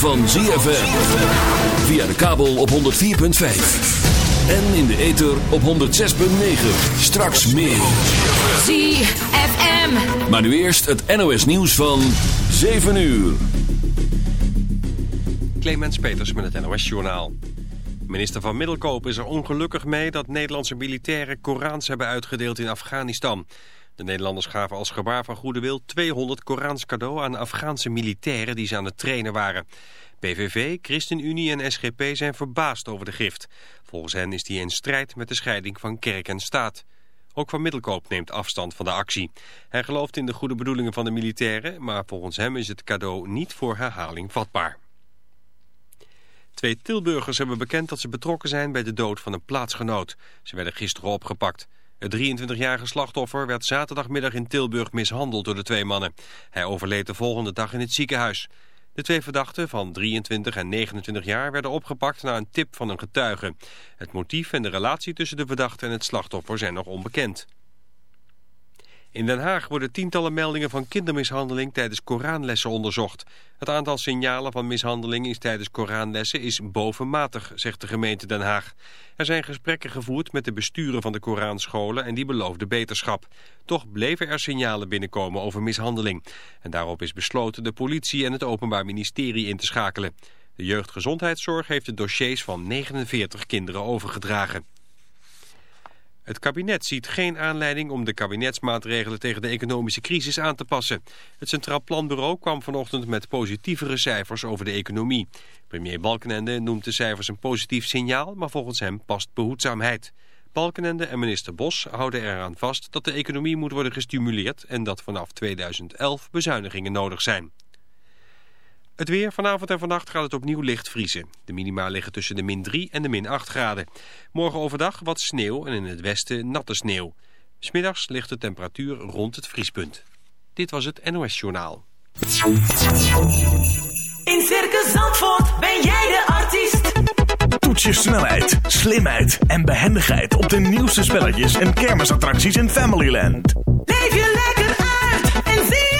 van ZFM. Via de kabel op 104.5. En in de ether op 106.9. Straks meer. ZFM. Maar nu eerst het NOS nieuws van 7 uur. Clemens Peters met het NOS Journaal. Minister van Middelkoop is er ongelukkig mee dat Nederlandse militairen Korans hebben uitgedeeld in Afghanistan. De Nederlanders gaven als gebaar van goede wil 200 Korans cadeau aan Afghaanse militairen die ze aan het trainen waren. PVV, ChristenUnie en SGP zijn verbaasd over de gift. Volgens hen is die in strijd met de scheiding van kerk en staat. Ook Van Middelkoop neemt afstand van de actie. Hij gelooft in de goede bedoelingen van de militairen, maar volgens hem is het cadeau niet voor herhaling vatbaar. Twee Tilburgers hebben bekend dat ze betrokken zijn bij de dood van een plaatsgenoot. Ze werden gisteren opgepakt. Het 23-jarige slachtoffer werd zaterdagmiddag in Tilburg mishandeld door de twee mannen. Hij overleed de volgende dag in het ziekenhuis. De twee verdachten van 23 en 29 jaar werden opgepakt na een tip van een getuige. Het motief en de relatie tussen de verdachte en het slachtoffer zijn nog onbekend. In Den Haag worden tientallen meldingen van kindermishandeling tijdens Koranlessen onderzocht. Het aantal signalen van mishandeling is tijdens Koranlessen is bovenmatig, zegt de gemeente Den Haag. Er zijn gesprekken gevoerd met de besturen van de Koranscholen en die beloofden beterschap. Toch bleven er signalen binnenkomen over mishandeling. En daarop is besloten de politie en het Openbaar Ministerie in te schakelen. De jeugdgezondheidszorg heeft de dossiers van 49 kinderen overgedragen. Het kabinet ziet geen aanleiding om de kabinetsmaatregelen tegen de economische crisis aan te passen. Het Centraal Planbureau kwam vanochtend met positievere cijfers over de economie. Premier Balkenende noemt de cijfers een positief signaal, maar volgens hem past behoedzaamheid. Balkenende en minister Bos houden eraan vast dat de economie moet worden gestimuleerd en dat vanaf 2011 bezuinigingen nodig zijn. Het weer, vanavond en vannacht gaat het opnieuw licht vriezen. De minima liggen tussen de min 3 en de min 8 graden. Morgen overdag wat sneeuw en in het westen natte sneeuw. Smiddags ligt de temperatuur rond het vriespunt. Dit was het NOS Journaal. In Circus Zandvoort ben jij de artiest. Toets je snelheid, slimheid en behendigheid op de nieuwste spelletjes en kermisattracties in Familyland. Leef je lekker uit en zie zelf.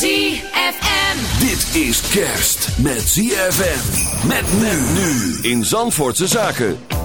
ZFM. Dit is kerst met ZFM. Met men nu in Zandvoortse Zaken.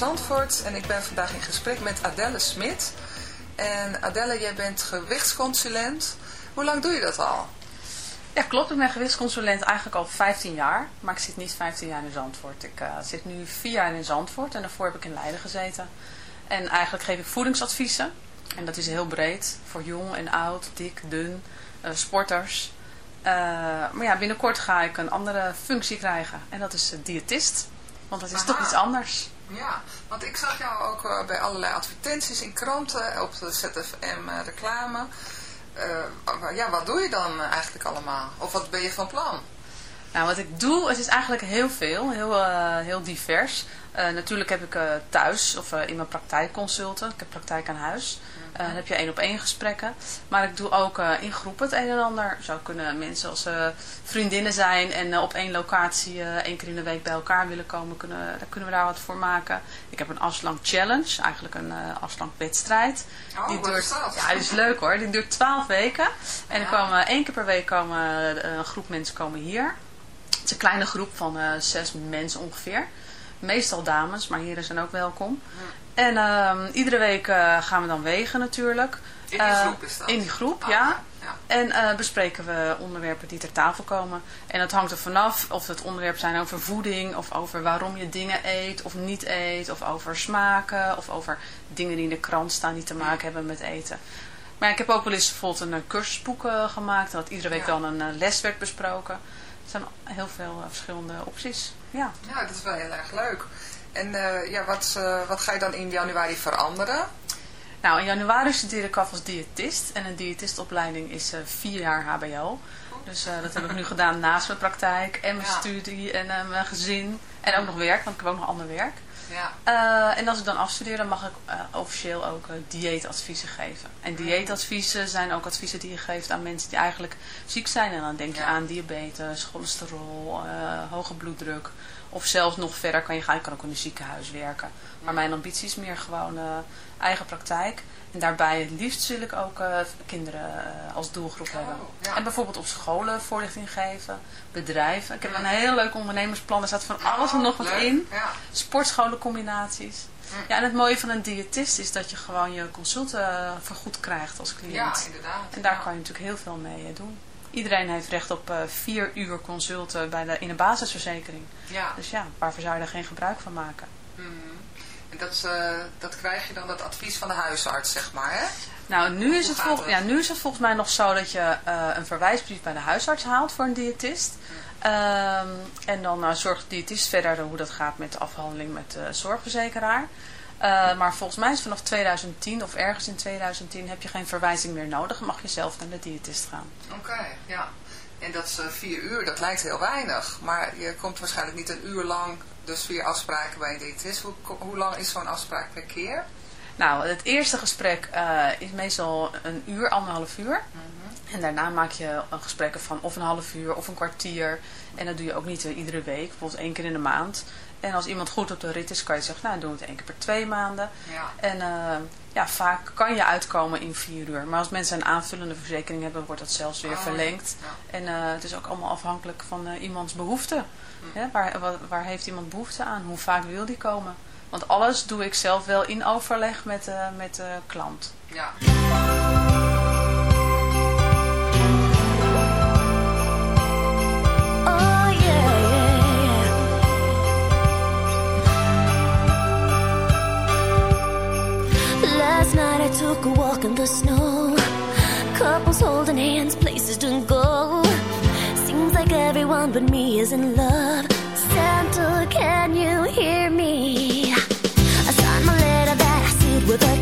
Zandvoort en ik ben vandaag in gesprek met Adelle Smit. En Adelle, jij bent gewichtsconsulent. Hoe lang doe je dat al? Ja, klopt. Ik ben gewichtsconsulent eigenlijk al 15 jaar. Maar ik zit niet 15 jaar in Zandvoort. Ik eh, zit nu 4 jaar in Zandvoort en daarvoor heb ik in Leiden gezeten. En eigenlijk geef ik voedingsadviezen. En dat is heel breed. Voor jong en oud, dik, dun, eh, sporters. Eh, maar ja, binnenkort ga ik een andere functie krijgen. En dat is diëtist. Want dat is toch iets anders. Ja, want ik zag jou ook eh, bij allerlei advertenties in kranten, op de ZFM eh, reclame. Eh, ja, wat doe je dan eigenlijk allemaal? Of wat ben je van plan? Nou, wat ik doe, het is eigenlijk heel veel, heel, eh, heel divers. Eh, natuurlijk heb ik eh, thuis of in mijn praktijk consulten. Ik heb praktijk aan huis. Dan heb je één op één gesprekken. Maar ik doe ook in groepen het een en ander. Zo kunnen mensen als eh, vriendinnen zijn en op één locatie één keer in de week bij elkaar willen komen. Kunnen, dan kunnen we daar wat voor maken. Ik heb een afslank challenge, eigenlijk een afslank wedstrijd. Oh, die duurt, dat? Ja, die is leuk hoor. Die duurt 12 weken. En er komen één keer per week komen, een groep mensen komen hier. Het is een kleine groep van eh, zes mensen ongeveer. Meestal dames, maar heren zijn ook welkom. En ehm, iedere week eh, gaan we dan wegen natuurlijk. In die Eh, groep is dat? In die groep, Ah, ja. ja. En bespreken we onderwerpen die ter tafel komen. En dat hangt er vanaf of het onderwerp zijn over voeding, of over waarom je dingen eet of niet eet, of over smaken, of over dingen die in de krant staan die te maken hebben met eten. Maar ik heb ook wel eens bijvoorbeeld een cursusboek gemaakt, dat iedere week Ja. wel een les werd besproken. Er zijn heel veel eh, verschillende opties. Ja. Ja, dat is wel heel erg leuk. En eh, ja, wat, eh, wat ga je dan in januari veranderen? Nou, in januari studeer ik af als diëtist. En een diëtistopleiding is eh, vier jaar hbo. Dus eh, dat heb ik nu gedaan naast mijn praktijk en mijn Ja. studie en eh, mijn gezin. En ook nog werk, want ik heb ook nog ander werk. Ja, Eh, en als ik dan afstudeer, dan mag ik eh, officieel ook eh, dieetadviezen geven. En dieetadviezen zijn ook adviezen die je geeft aan mensen die eigenlijk ziek zijn. En dan denk je Ja. aan diabetes, cholesterol, hoge bloeddruk. Of zelfs nog verder kan je gaan. Je kan ook in een ziekenhuis werken. Maar mijn ambitie is meer gewoon eigen praktijk. En daarbij het liefst wil ik ook eh, kinderen eh, als doelgroep hebben. ja. En bijvoorbeeld op scholen voorlichting geven. Bedrijven. Ik heb een heel leuk ondernemersplan. Er staat van alles en nog wat Oh, Leuk, in Ja. sportscholencombinaties. Ja, en het mooie van een diëtist is dat je gewoon je consulten eh, vergoed krijgt als cliënt. ja, inderdaad. en daar kan je natuurlijk heel veel mee doen. Iedereen heeft recht op vier uur consulten bij de, in de basisverzekering. Ja. Dus ja, waarvoor zou je daar geen gebruik van maken? Mhm. En dat, eh, dat krijg je dan, dat advies van de huisarts, zeg maar, hè? Nou, nu is, het vol- ja, nu is het volgens mij nog zo dat je eh, een verwijsbrief bij de huisarts haalt voor een diëtist. Ehm, en dan eh, zorgt de diëtist verder hoe dat gaat met de afhandeling met de zorgverzekeraar. Eh, maar volgens mij is vanaf 2010 of ergens in 2010 heb je geen verwijzing meer nodig. Dan mag je zelf naar de diëtist gaan. Oké, ja. En dat is vier uur, dat lijkt heel weinig. Maar je komt waarschijnlijk niet een uur lang, dus vier afspraken bij een diëtist. Hoe, hoe lang is zo'n afspraak per keer? Nou, het eerste gesprek eh, is meestal een uur, anderhalf uur. En daarna maak je een gesprekken van of een half uur of een kwartier. En dat doe je ook niet eh, iedere week, bijvoorbeeld één keer in de maand. En als iemand goed op de rit is, kan je zeggen, nou doen we het één keer per twee maanden. Ja. En eh, ja, vaak kan je uitkomen in vier uur. Maar als mensen een aanvullende verzekering hebben, wordt dat zelfs weer Oh, verlengd. ja. En eh, het is ook allemaal afhankelijk van eh, iemands behoeften. Hè, waar, waar, waar heeft iemand behoefte aan? Hoe vaak wil die komen? Want alles doe ik zelf wel in overleg met, met de klant. Ja. Last night I took a walk in the snow. Couples holding hands, places to go. Seems like everyone but me is in love. Santa, can you hear me? I signed my letter that I sealed with a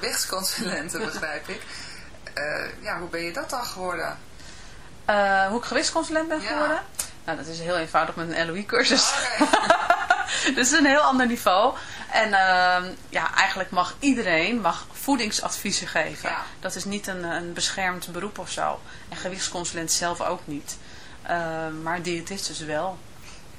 gewichtsconsulente, begrijp ik. Eh, ja, hoe ben je dat dan geworden? Eh, hoe ik gewichtsconsulent ben Ja. geworden? Nou, dat is heel eenvoudig met een LOE-cursus. Oké. dus het is een heel ander niveau. En ehm, ja, eigenlijk mag iedereen mag voedingsadviezen geven. Ja. Dat is niet een, een beschermd beroep of zo. En gewichtsconsulent zelf ook niet. Ehm, maar diëtist dus wel.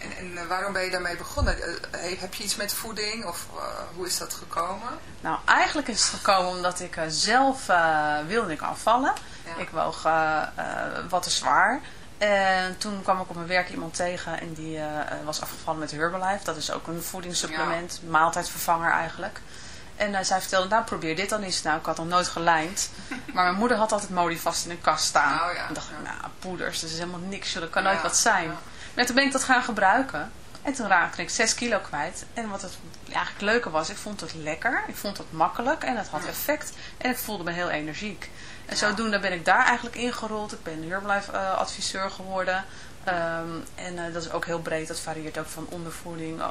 En, en eh, waarom ben je daarmee begonnen? Eh, he- heb je iets met voeding of eh, hoe is dat gekomen? Nou, eigenlijk is het gekomen omdat ik eh, zelf eh, wilde ik afvallen. Ja. Ik woog eh, eh, wat te zwaar. En toen kwam ik op mijn werk iemand tegen en die eh, eh, was afgevallen met Herbalife. Dat is ook een voedingssupplement, maaltijdvervanger eigenlijk. En eh, zij vertelde, nou probeer dit dan eens. Nou, ik had nog nooit gelijnd. Maar mijn moeder had altijd Modivast in een kast staan. Oh ja, En dacht ik, ja. nou poeders, dat is helemaal niks. Dat kan Ja, nooit wat zijn. Maar toen ben ik dat gaan gebruiken. En toen raakte ik 6 kilo kwijt. En wat het eigenlijk leuker was, ik vond het lekker. Ik vond het makkelijk en het had effect. En ik voelde me heel energiek. En Ja. zodoende ben ik daar eigenlijk ingerold. Ik ben Herbalife eh, adviseur geworden. Ehm, en eh, dat is ook heel breed. Dat varieert ook van ondervoeding, eh,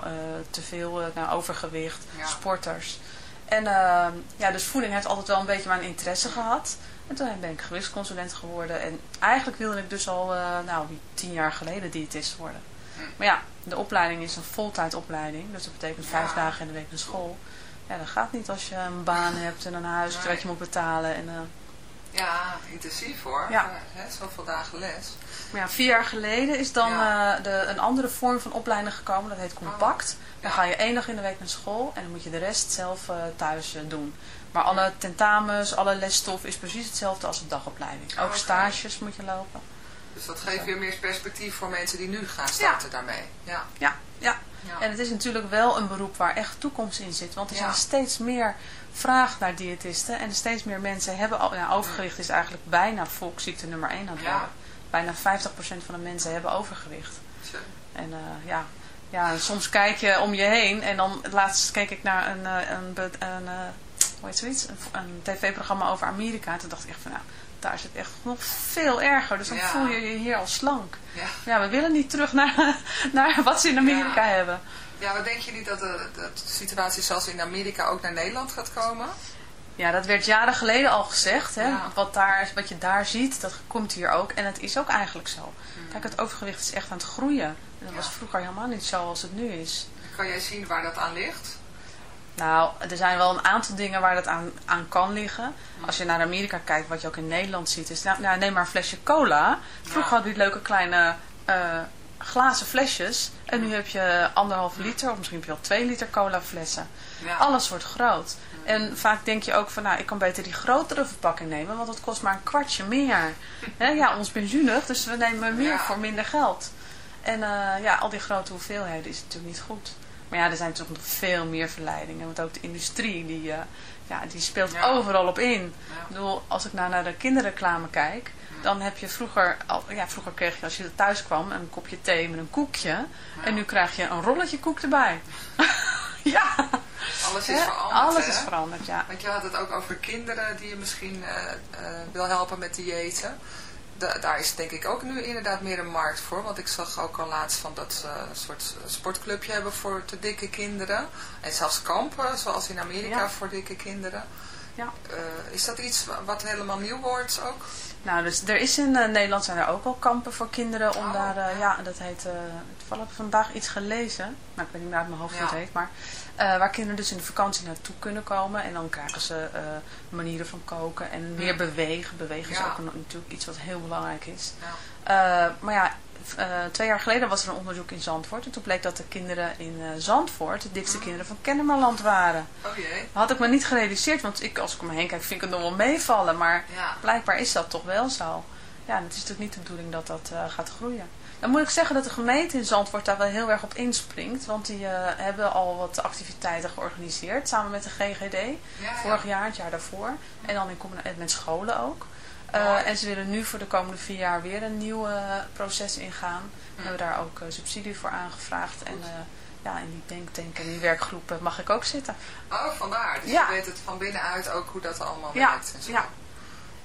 te veel eh, naar overgewicht, Ja. sporters. En ehm, ja, dus voeding heeft altijd wel een beetje mijn interesse gehad. En toen ben ik gewichtsconsulent geworden. En eigenlijk wilde ik dus al, eh, nou, tien jaar geleden diëtist worden. Maar ja, de opleiding is een voltijdopleiding. Dus dat betekent vijf Ja. dagen in de week naar school. Ja, dat gaat niet als je een baan hebt en een huis Nee. wat je moet betalen. En, eh, Ja, intensief hoor. Ja. Eh, zoveel dagen les. maar ja, vier jaar geleden is dan Ja. de, een andere vorm van opleiding gekomen. Dat heet compact. Dan ga je één dag in de week naar school en dan moet je de rest zelf thuis doen. Maar alle tentamens, alle lesstof is precies hetzelfde als een dagopleiding. Ook stages moet je lopen. Dus dat geeft weer meer perspectief voor mensen die nu gaan starten daarmee. Ja. Ja, ja. Ja. En het is natuurlijk wel een beroep waar echt toekomst in zit. Want er Ja. zijn steeds meer vraag naar diëtisten. En steeds meer mensen hebben... Al, ja, overgewicht is eigenlijk bijna volksziekte nummer 1 aan het worden. Bijna 50% van de mensen hebben overgewicht. Zo. En eh, ja, ja, soms kijk je om je heen. En dan laatst keek ik naar een, eh, een, be- een, zoiets? Een, een tv-programma over Amerika. En toen dacht ik echt van, nou, daar is het echt nog veel erger. Dus dan Ja. voel je je hier al slank. Ja. Ja, we willen niet terug naar, naar wat ze in Amerika Ja. hebben. ja, maar denk je niet dat de, de situatie zoals in Amerika ook naar Nederland gaat komen? Ja, dat werd jaren geleden al gezegd. Hè? Wat, daar, wat je daar ziet, dat komt hier ook. En het is ook eigenlijk zo. Kijk, het overgewicht is echt aan het groeien. En dat Hmm. Was vroeger helemaal niet zo als het nu is. Kan jij zien waar dat aan ligt? Nou, er zijn wel een aantal dingen waar dat aan, aan kan liggen. Als je naar Amerika kijkt, wat je ook in Nederland ziet, is... Nou, nou neem maar een flesje cola. Vroeger hadden die leuke kleine eh, glazen flesjes. En nu heb je anderhalve liter, of misschien heb je wel twee liter cola flessen. Ja. Alles wordt groot. En vaak denk je ook van, nou, ik kan beter die grotere verpakking nemen, want het kost maar een kwartje meer. Ja, ons pensioenig, dus we nemen meer Ja. voor minder geld. En eh, ja, al die grote hoeveelheden is natuurlijk niet goed. Maar ja, er zijn toch nog veel meer verleidingen. Want ook de industrie, die, eh, ja, die speelt Ja. overal op in. Ja. Ik bedoel, als ik nou naar de kinderreclame kijk, dan heb je vroeger, al, ja, vroeger kreeg je als je thuis kwam een kopje thee met een koekje. En nu krijg je een rolletje koek erbij. ja, Alles is veranderd. alles hè? is veranderd, ja. Want je had het ook over kinderen die je misschien eh, eh, wil helpen met diëten. Da- daar is denk ik ook nu inderdaad meer een markt voor. Want ik zag ook al laatst van dat ze een soort sportclubje hebben voor te dikke kinderen. En zelfs kampen, zoals in Amerika, Ja. voor dikke kinderen. Ja. Eh, is dat iets wa- wat helemaal nieuw wordt ook? Nou, dus er is in eh, Nederland zijn er ook al kampen voor kinderen om Oh, daar, eh, ja. dat heet, toevallig heb ik vandaag iets gelezen, maar ik weet niet meer uit mijn hoofd Ja. het heet, maar waar kinderen dus in de vakantie naartoe kunnen komen en dan krijgen ze manieren van koken en meer bewegen. Bewegen is Ja. ook een- natuurlijk iets wat heel belangrijk is. Ja. Maar ja, eh, twee jaar geleden was er een onderzoek in Zandvoort en toen bleek dat de kinderen in eh, Zandvoort de dikste kinderen van Kennemerland waren. Oh jee. Had ik me niet gerealiseerd, want ik, als ik om me heen kijk, vind ik het nog wel meevallen. Maar Ja. blijkbaar is dat toch wel zo. Ja, en het is natuurlijk niet de bedoeling dat dat eh, gaat groeien. Dan moet ik zeggen dat de gemeente in Zandvoort daar wel heel erg op inspringt. Want die hebben al wat activiteiten georganiseerd, samen met de GGD. Ja, ja. Vorig jaar, het jaar daarvoor. En dan in met scholen ook. Eh, en ze willen nu voor de komende vier jaar weer een nieuw eh, proces ingaan. We hebben daar ook eh, subsidie voor aangevraagd. En ja, in die denktank en die werkgroepen mag ik ook zitten. Oh, vandaar. Dus Ja. je weet het van binnenuit ook hoe dat allemaal Ja, werkt. En zo. ja.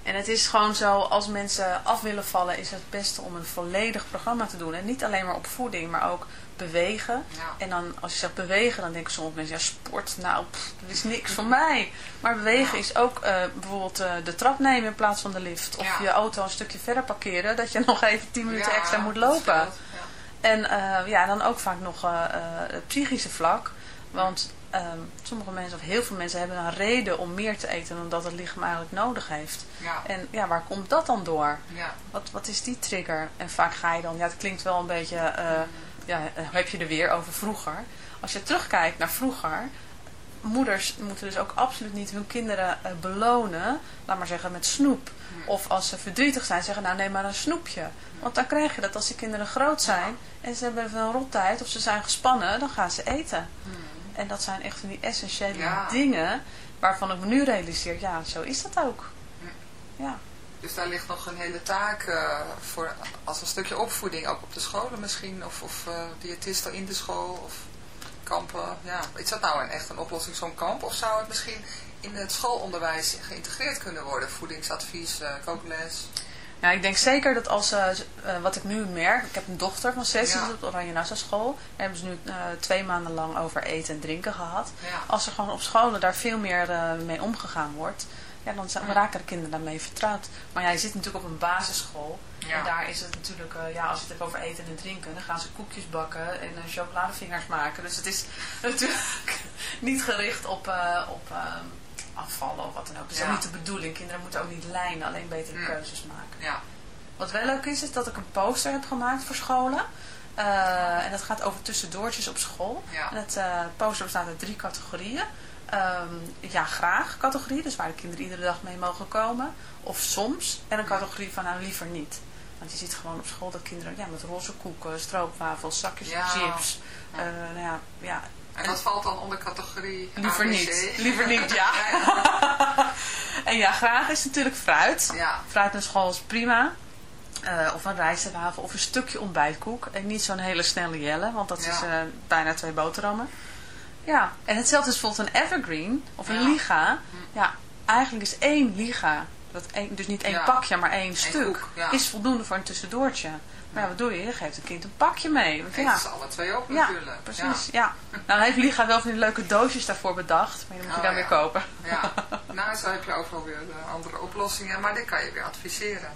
En het is gewoon zo, als mensen af willen vallen, is het beste om een volledig programma te doen. En niet alleen maar op voeding, maar ook bewegen. Ja. En dan, als je zegt bewegen, dan denken sommige mensen, ja, sport, nou, pff, dat is niks voor mij. Maar bewegen Ja. is ook eh, bijvoorbeeld eh, de trap nemen in plaats van de lift. Of Ja. je auto een stukje verder parkeren, dat je nog even 10 minuten extra moet lopen. En eh, ja, dan ook vaak nog het psychische vlak. Want ehm, sommige mensen, of heel veel mensen, hebben een reden om meer te eten dan dat het lichaam eigenlijk nodig heeft. En ja, waar komt dat dan door? Wat, wat is die trigger? En vaak ga je dan, ja, het klinkt wel een beetje, eh, ja, eh, heb je er weer over vroeger. Als je terugkijkt naar vroeger, moeders moeten dus ook absoluut niet hun kinderen eh, belonen, laat maar zeggen, met snoep. Of als ze verdrietig zijn, zeggen, nou neem maar een snoepje. Want dan krijg je dat als die kinderen groot zijn en ze hebben even een rottijd of ze zijn gespannen, dan gaan ze eten. En dat zijn echt van die essentiële Ja. dingen waarvan ik me nu realiseer, ja, zo is dat ook. Ja. Dus daar ligt nog een hele taak eh, voor, als een stukje opvoeding, ook op de scholen misschien, of, of eh, diëtisten in de school, of kampen. Ja. Is dat nou een, echt een oplossing, zo'n kamp? Of zou het misschien in het schoolonderwijs geïntegreerd kunnen worden? Voedingsadvies, eh, kookles. Ja, ik denk zeker dat als, wat ik nu merk, ik heb een dochter van zes, die Ja. op de Oranje Nassau school. Daar hebben ze nu twee maanden lang over eten en drinken gehad. Ja. Als er gewoon op scholen daar veel meer mee omgegaan wordt, ja, dan raken de kinderen daarmee vertrouwd. Maar ja, je zit natuurlijk op een basisschool. Ja. En daar is het natuurlijk, eh, ja, als je het hebt over eten en drinken, dan gaan ze koekjes bakken en eh, chocoladevingers maken. Dus het is natuurlijk niet gericht op, eh, op afvallen of wat dan ook. Dat is ook niet de bedoeling. Kinderen moeten ook niet lijnen, alleen betere Mm. keuzes maken. Ja. Wat wel leuk is, is dat ik een poster heb gemaakt voor scholen. En dat gaat over tussendoortjes op school. En het poster bestaat uit drie categorieën. Ehm, ja, graag categorie, dus waar de kinderen iedere dag mee mogen komen. Of soms. En een categorie van nou liever niet. Want je ziet gewoon op school dat kinderen ja, met roze koeken, stroopwafels, zakjes Ja. chips. eh, nou ja, ja, En dat valt dan onder categorie liever ABC? niet. Liever niet, ja. En ja, graag is natuurlijk fruit. Ja. Fruit naar school is prima. Eh, of een rijstwafel of een stukje ontbijtkoek. En niet zo'n hele snelle jelle, want dat Ja. is eh, bijna twee boterhammen. Ja, en hetzelfde is bijvoorbeeld een evergreen of een Ja. liga. Ja, eigenlijk is één liga, dat één, dus niet één Ja. pakje, maar één stuk, ja. is voldoende voor een tussendoortje. Maar ja, wat doe je? Je geeft een kind een pakje mee. Want ja, ze alle twee op ja, natuurlijk. precies. Ja. Nou, heeft Liga wel van die leuke doosjes daarvoor bedacht. Maar die moet je Oh, dan ja. weer kopen. Ja. ja. Nou, zo heb je overal weer eh, andere oplossingen. Maar dit kan je weer adviseren.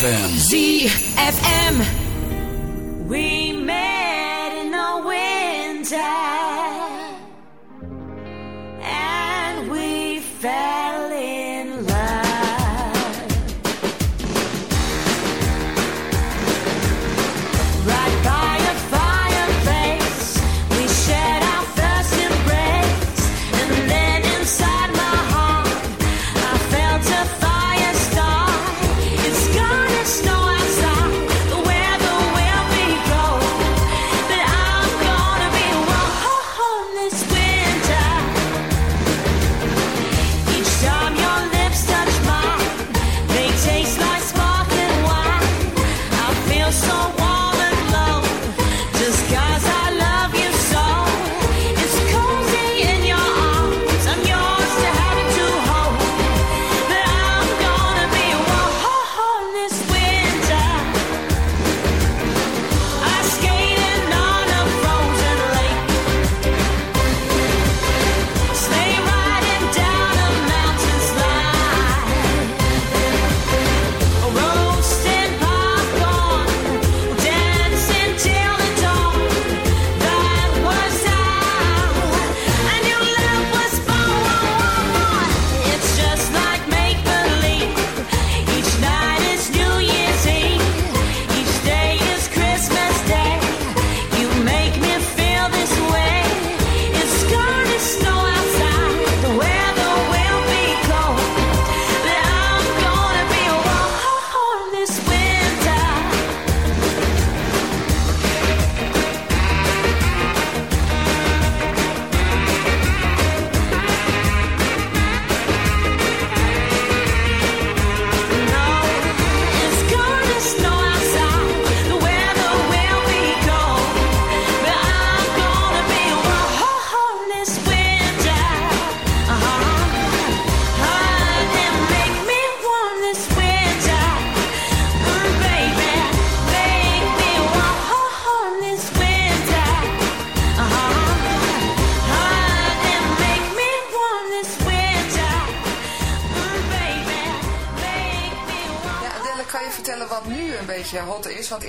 ZFM. ZFM.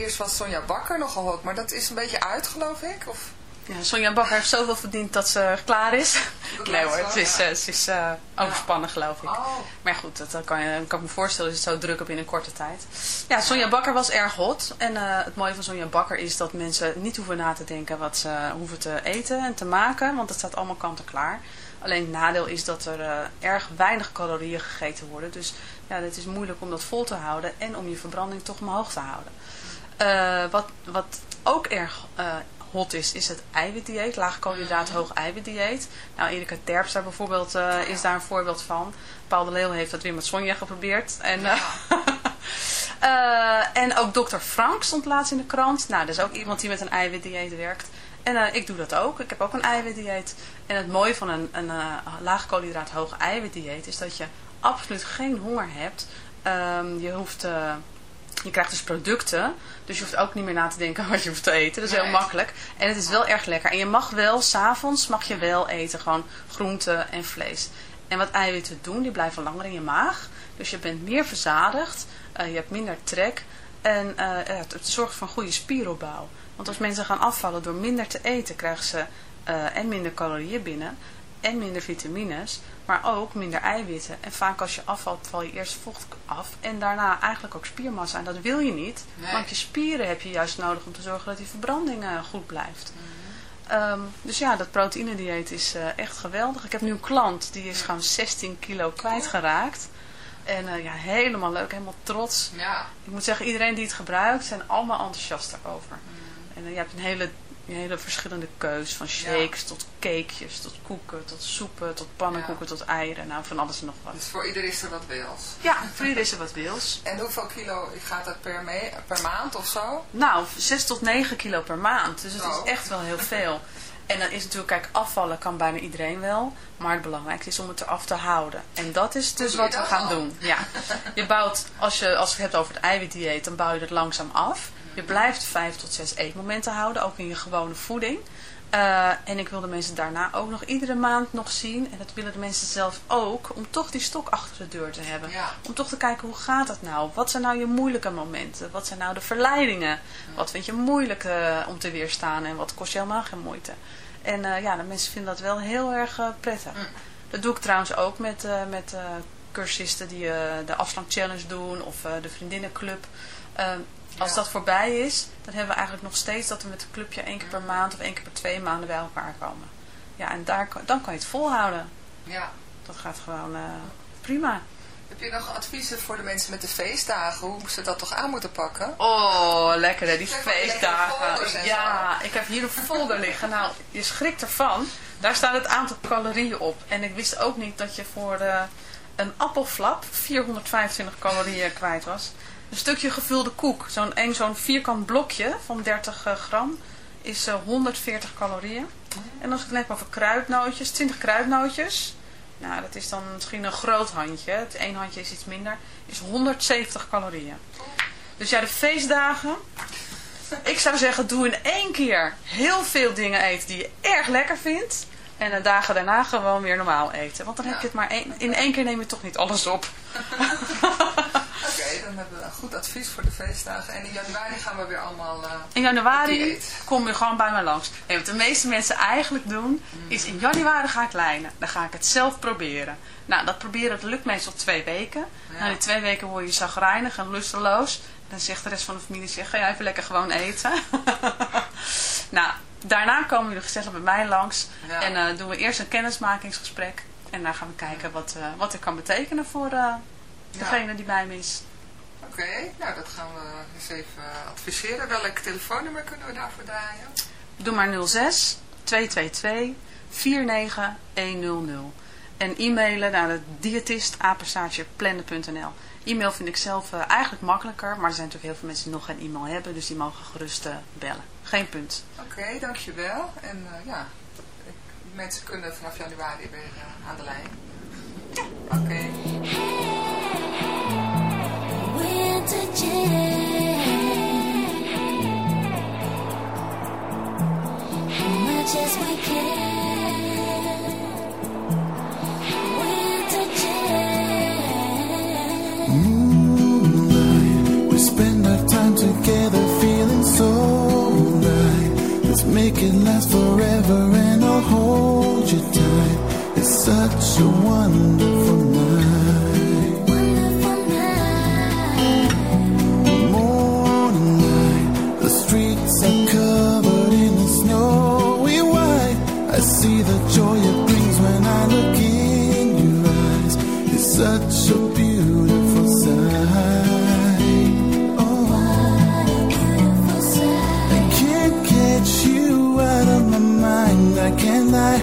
Eerst was Sonja Bakker nogal hot, maar dat is een beetje uit, geloof ik? Of... Ja, Sonja Bakker heeft zoveel verdiend dat ze klaar is. Nee hoor, het is, eh, ze is eh, overspannen geloof ik. Oh, Maar goed, dat kan, je, kan ik me voorstellen, is het zo druk op in een korte tijd. Ja, Sonja Bakker was erg hot. En eh, het mooie van Sonja Bakker is dat mensen niet hoeven na te denken wat ze hoeven te eten en te maken. Want het staat allemaal kant-en-klaar. Alleen het nadeel is dat er erg weinig calorieën gegeten worden. Dus ja, het is moeilijk om dat vol te houden en om je verbranding toch omhoog te houden. Eh, wat, wat ook erg eh, hot is, is het eiwitdieet. Laag koolhydraat, hoog eiwitdieet. Nou, Erika Terpstra bijvoorbeeld eh, is daar een voorbeeld van. Paul de Leeuw heeft dat weer met Sonja geprobeerd. En, en ook dokter Frank stond laatst in de krant. Nou, dat is ook iemand die met een eiwitdieet werkt. En ik doe dat ook. Ik heb ook een eiwitdieet. En het mooie van een, een laag koolhydraat, hoog eiwitdieet is dat je absoluut geen honger hebt. Ehm, je hoeft... je krijgt dus producten, dus je hoeft ook niet meer na te denken wat je hoeft te eten. Dat is heel makkelijk. En het is wel erg lekker. En je mag wel, s'avonds mag je wel eten, gewoon groenten en vlees. En wat eiwitten doen, die blijven langer in je maag. Dus je bent meer verzadigd, eh, je hebt minder trek. En eh, het zorgt voor een goede spieropbouw. Want als mensen gaan afvallen door minder te eten, krijgen ze eh, en minder calorieën binnen. En minder vitamines, maar ook minder eiwitten. En vaak als je afvalt, val je eerst vocht af en daarna eigenlijk ook spiermassa. En dat wil je niet, Nee. want je spieren heb je juist nodig om te zorgen dat die verbranding eh, goed blijft. Ehm, dus ja, dat proteïnedieet is eh, echt geweldig. Ik heb nu een klant, die is gewoon 16 kilo kwijtgeraakt. En eh, ja, helemaal leuk, helemaal trots. ja. Ik moet zeggen, iedereen die het gebruikt, zijn allemaal enthousiast daarover. En eh, je hebt een hele, een hele verschillende keus. Van shakes tot cakejes, tot koeken, tot soepen, tot pannenkoeken, tot eieren. Nou, van alles en nog wat. Dus voor ieder is er wat wils. Ja, voor iedereen is er wat wils. En hoeveel kilo gaat dat per, mee, per maand of zo? Nou, 6 tot 9 kilo per maand. Dus het Oh. is echt wel heel veel. En dan is natuurlijk, kijk, afvallen kan bijna iedereen wel. Maar het belangrijkste is om het eraf te houden. En dat is dus je wat we gaan doen. Ja. Je bouwt, als je, als je het hebt over het eiwitdieet, dan bouw je het langzaam af. Je blijft 5 tot 6 eetmomenten houden, ook in je gewone voeding. Eh, en ik wil de mensen daarna ook nog iedere maand nog zien. En dat willen de mensen zelf ook. Om toch die stok achter de deur te hebben. Ja. Om toch te kijken hoe gaat het nou? Wat zijn nou je moeilijke momenten? Wat zijn nou de verleidingen? Wat vind je moeilijk eh, om te weerstaan? En wat kost je helemaal geen moeite? En eh, ja, de mensen vinden dat wel heel erg prettig. Dat doe ik trouwens ook met, met cursisten die de afslank challenge doen. Of de vriendinnenclub. Als Ja. dat voorbij is, dan hebben we eigenlijk nog steeds dat we met een clubje één keer per maand of één keer per twee maanden bij elkaar komen. Ja, en daar, dan kan je het volhouden. Ja. Dat gaat gewoon eh, prima. Heb je nog adviezen voor de mensen met de feestdagen? Hoe ze dat toch aan moeten pakken? Oh, lekker hè, die feestdagen. en Ja, ik heb hier een folder liggen. Nou, je schrikt ervan. Daar staat het aantal calorieën op. En ik wist ook niet dat je voor eh, een appelflap 425 calorieën kwijt was. Een stukje gevulde koek, zo'n zo'n vierkant blokje van 30 eh, gram, is eh, 140 calorieën. En als ik het net over kruidnootjes, 20 kruidnootjes. Nou, dat is dan misschien een groot handje. Het één handje is iets minder. Is 170 calorieën. Dus ja, de feestdagen. Ik zou zeggen, doe in één keer heel veel dingen eten die je erg lekker vindt. En de dagen daarna gewoon weer normaal eten. Want dan heb je het maar één, in één keer neem je toch niet alles op. Dan hebben we een goed advies voor de feestdagen. En in januari gaan we weer allemaal... eh, In januari kom je gewoon bij mij langs. Wat de meeste mensen eigenlijk doen, is in januari ga ik lijnen. Dan ga ik het zelf proberen. Nou, dat proberen dat lukt meestal twee weken. Ja. Na die twee weken word je zagrijnig en lusteloos. Dan zegt de rest van de familie, zeg, ga jij even lekker gewoon eten. nou, daarna komen jullie gezellig bij mij langs. Ja. En eh, doen we eerst een kennismakingsgesprek. En dan gaan we kijken wat, eh wat het kan betekenen voor degene die bij me is. Oké, nou dat gaan we eens even adviseren. Welk telefoonnummer kunnen we daarvoor draaien? Doe maar 06 222 49100. En e-mailen naar de diëtist plannen.nl. E-mail vind ik zelf eh, eigenlijk makkelijker, maar er zijn natuurlijk heel veel mensen die nog geen e-mail hebben, dus die mogen gerust eh, bellen. Geen punt. Oké, dankjewel. En eh, ja, ik- mensen kunnen vanaf januari weer aan de lijn. Oké. Winter forever and I'll hold you tight. It's such a wonderful night. my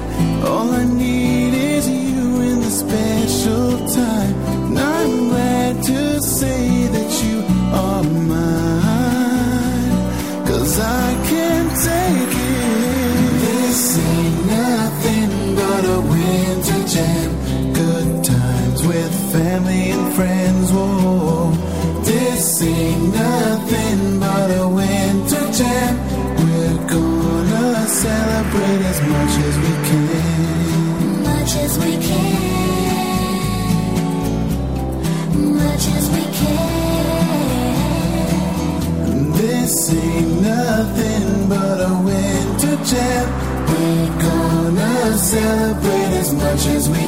Ain't nothing but a winter jam. We're gonna celebrate as much as we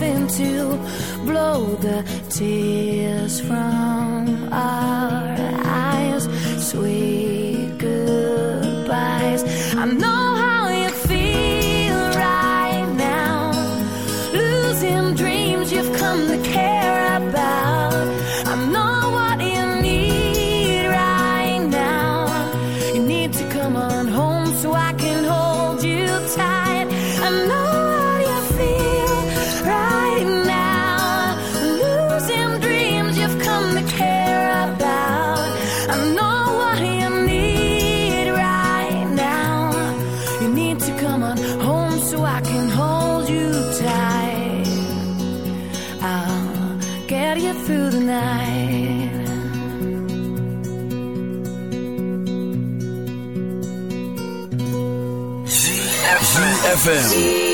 to blow the tears from our ZFM.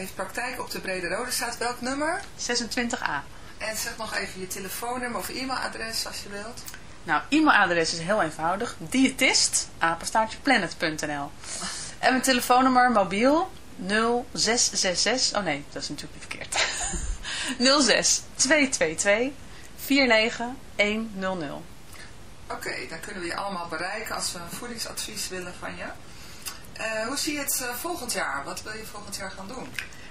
heeft praktijk op de Brede Rode Straat. Welk nummer? 26a. En zeg nog even je telefoonnummer of e-mailadres als je wilt. Nou, e-mailadres is heel eenvoudig. Diëtist, apenstaartjeplanet.nl En mijn telefoonnummer mobiel 0666... Oh nee, dat is natuurlijk niet verkeerd. 06 222 49100. Oké, dan kunnen we je allemaal bereiken als we een voedingsadvies willen van je. Eh, hoe zie je het eh, volgend jaar? Wat wil je volgend jaar gaan doen?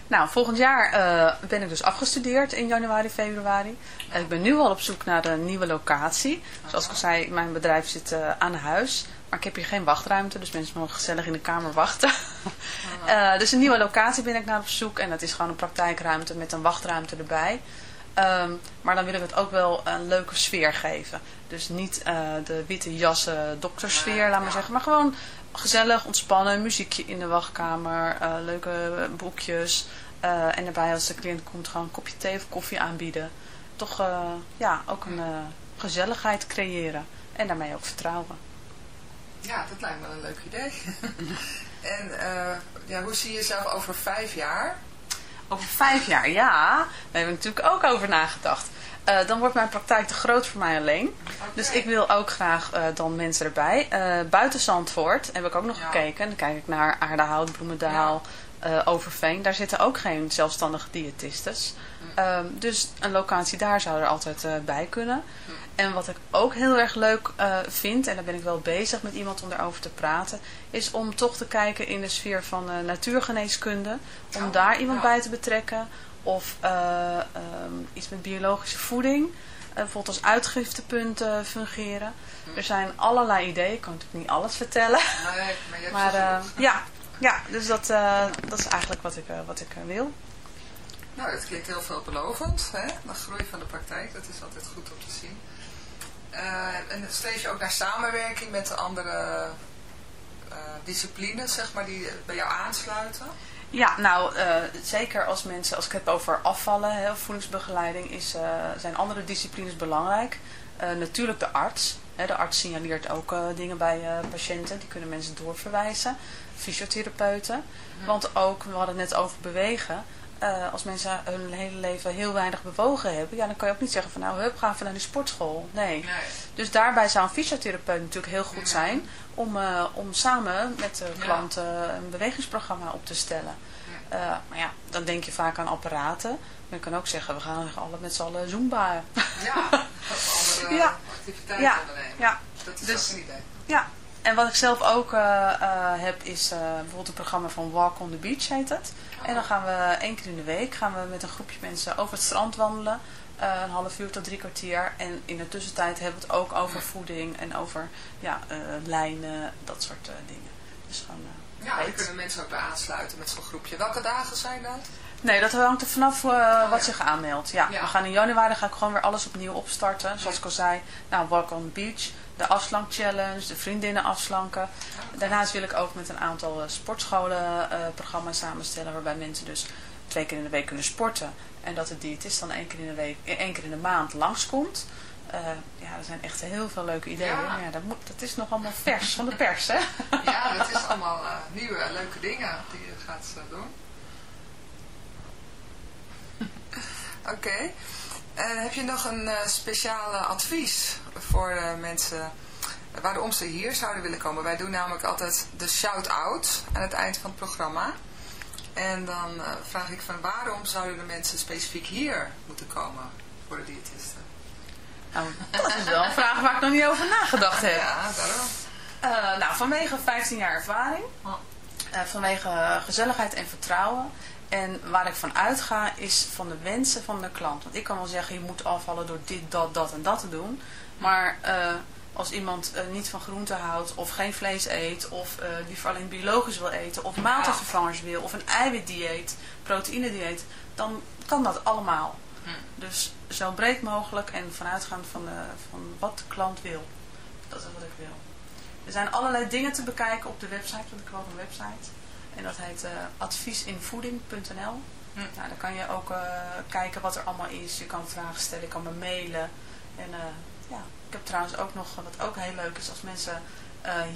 Nou, volgend jaar eh, ben ik dus afgestudeerd in januari, februari. Ik ben nu al op zoek naar een nieuwe locatie. Zoals ik al zei, mijn bedrijf zit aan huis. Maar ik heb hier geen wachtruimte, dus mensen mogen gezellig in de kamer wachten. Eh, dus een nieuwe locatie ben ik naar op zoek. En dat is gewoon een praktijkruimte met een wachtruimte erbij. Ehm, maar dan wil ik het ook wel een leuke sfeer geven. Dus niet de witte jassen doktersfeer, laat maar zeggen. Maar gewoon gezellig, ontspannen, muziekje in de wachtkamer, eh, leuke boekjes. eh, en daarbij als de cliënt komt gewoon een kopje thee of koffie aanbieden. Toch eh, ja, ook een gezelligheid creëren. En daarmee ook vertrouwen. Ja, dat lijkt me een leuk idee. en ja, hoe zie je jezelf over vijf jaar? Over vijf jaar, ja. Daar hebben we natuurlijk ook over nagedacht. Eh, dan wordt mijn praktijk te groot voor mij alleen. Dus ik wil ook graag eh, dan mensen erbij. Eh, buiten Zandvoort heb ik ook nog Ja. gekeken. Dan kijk ik naar Aardehout, Bloemendaal, Overveen. Daar zitten ook geen zelfstandige diëtistes. Ehm, dus een locatie daar zou er altijd bij kunnen. En wat ik ook heel erg leuk vind, en daar ben ik wel bezig met iemand om daarover te praten, is om toch te kijken in de sfeer van natuurgeneeskunde. Om Oh, daar iemand ja. bij te betrekken. Of eh, ehm, iets met biologische voeding. eh, bijvoorbeeld als uitgiftepunt fungeren. Er zijn allerlei ideeën. Ik kan natuurlijk niet alles vertellen. Nee, maar je hebt Maar zo eh, ja, ja, dus dat, dat is eigenlijk wat ik, wat ik wil. Nou, dat klinkt heel veelbelovend. Hè? De groei van de praktijk, dat is altijd goed om te zien. En streef je ook naar samenwerking met de andere disciplines, zeg maar, die bij jou aansluiten? Ja, nou, eh, zeker als mensen, als ik het heb over afvallen, hè, voedingsbegeleiding, is, eh, zijn andere disciplines belangrijk. Eh, natuurlijk de arts. Hè, de arts signaleert ook dingen bij patiënten, die kunnen mensen doorverwijzen. Fysiotherapeuten. Want ook, we hadden het net over bewegen. Eh, als mensen hun hele leven heel weinig bewogen hebben, ja, dan kan je ook niet zeggen van nou, hup, gaan we naar die sportschool. Nee. Nee. Dus daarbij zou een fysiotherapeut natuurlijk heel goed zijn om, eh, om samen met de Ja. klanten een bewegingsprogramma op te stellen. Eh, maar ja, dan denk je vaak aan apparaten. Maar je kan ook zeggen, we gaan alle met z'n allen zumba. Ja, of andere Ja. activiteiten Ja, ondernemen. ja, Dat is dus- ook een idee. ja. En wat ik zelf ook eh, eh, heb is eh, bijvoorbeeld een programma van Walk on the Beach heet het. En dan gaan we één keer in de week gaan we met een groepje mensen over het strand wandelen. Een half uur tot drie kwartier. En in de tussentijd hebben we het ook over voeding en over ja, lijnen, dat soort dingen. Dus gewoon Ja, daar kunnen mensen ook bij aansluiten met zo'n groepje. Welke dagen zijn dat? Nee, dat hangt er vanaf eh, wat je aanmeldt. Ja, Ja. we gaan in januari ga ik gewoon weer alles opnieuw opstarten. Zoals ik al zei, nou, Walk on the Beach, de afslank challenge, de vriendinnen afslanken. Daarnaast wil ik ook met een aantal eh, sportscholen eh, programma's samenstellen waarbij mensen dus twee keer in de week kunnen sporten. En dat de diëtist dan één keer in de, week, één keer in de maand langskomt. Eh ja, er zijn echt heel veel leuke ideeën. Ja. Dat, moet, dat is nog allemaal vers van de pers, hè? Ja, dat is allemaal eh, nieuwe leuke dingen die je gaat doen. Oké. En heb je nog een eh, speciale advies voor eh, mensen waarom ze hier zouden willen komen? Wij doen namelijk altijd de shout-out aan het eind van het programma. En dan eh, vraag ik van waarom zouden de mensen specifiek hier moeten komen voor de diëtisten? Nou, dat is wel een vraag waar ik nog niet over nagedacht heb. Ja, daarom. Eh, nou, vanwege 15 jaar ervaring. Eh, vanwege gezelligheid en vertrouwen. En waar ik van uitga is van de wensen van de klant. Want ik kan wel zeggen, je moet afvallen door dit, dat, dat en dat te doen. Maar eh, als iemand eh, niet van groente houdt, of geen vlees eet, of eh liever alleen biologisch wil eten, of maaltijdvervangers wil, of een eiwitdieet, proteïnedieet, dan kan dat allemaal. Dus zo breed mogelijk en vanuitgaand van, de, van wat de klant wil. Dat is wat ik wil. Er zijn allerlei dingen te bekijken op de website, want ik ook een website. En dat heet eh, adviesinvoeding.nl. Hm. Nou, dan kan je ook eh, kijken wat er allemaal is. Je kan vragen stellen, je kan me mailen. En eh, ja, ik heb trouwens ook nog, wat ook heel leuk is, als mensen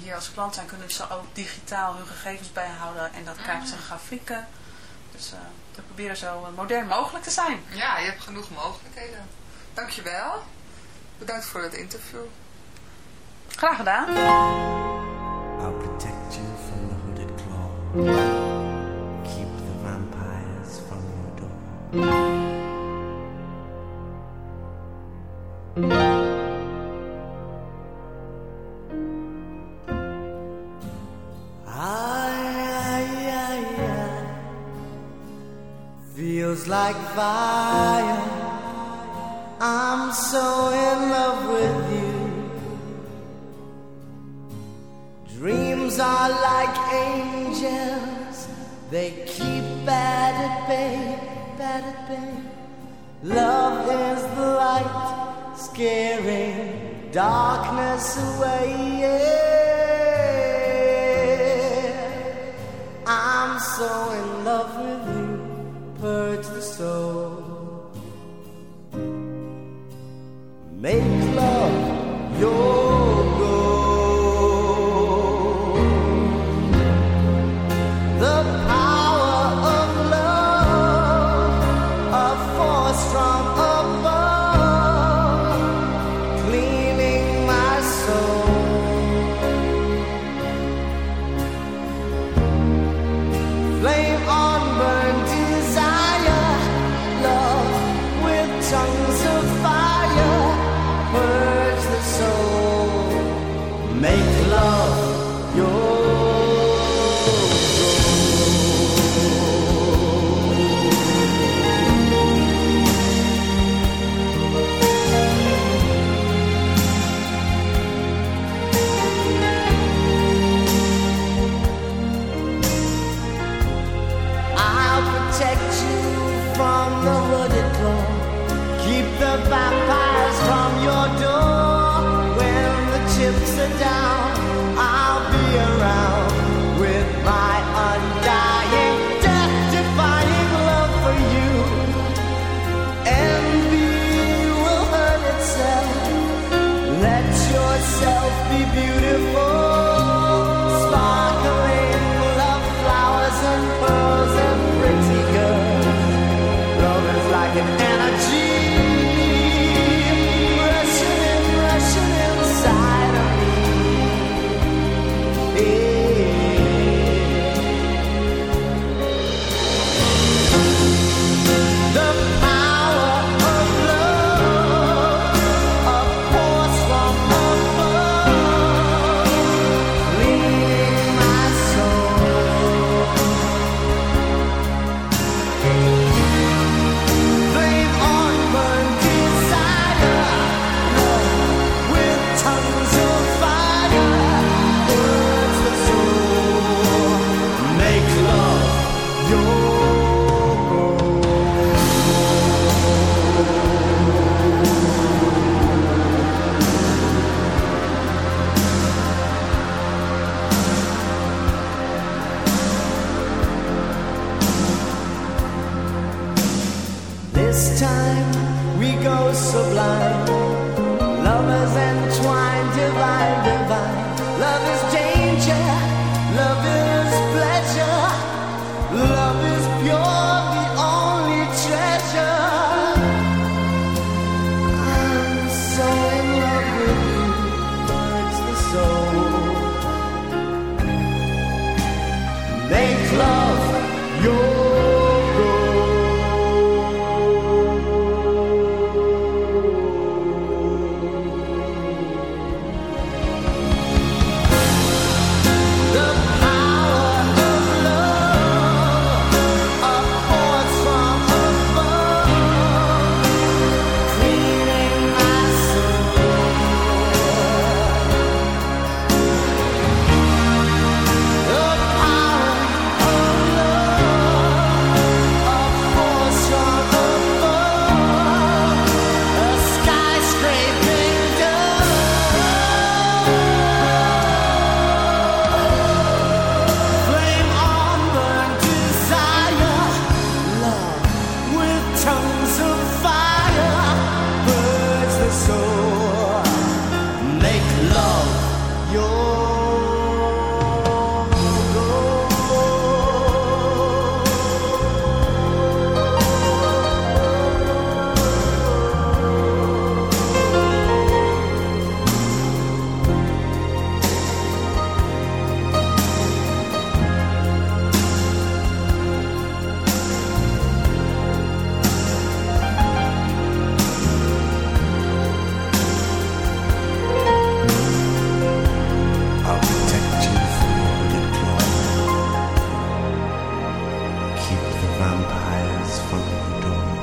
hier als klant zijn, kunnen ze ook digitaal hun gegevens bijhouden. En dat krijgen ze in grafieken. Dus we proberen zo modern mogelijk te zijn. Ja, je hebt genoeg mogelijkheden. Dankjewel. Bedankt voor het interview. Graag gedaan. Keep the vampires from your door. 아! vampires follow the door.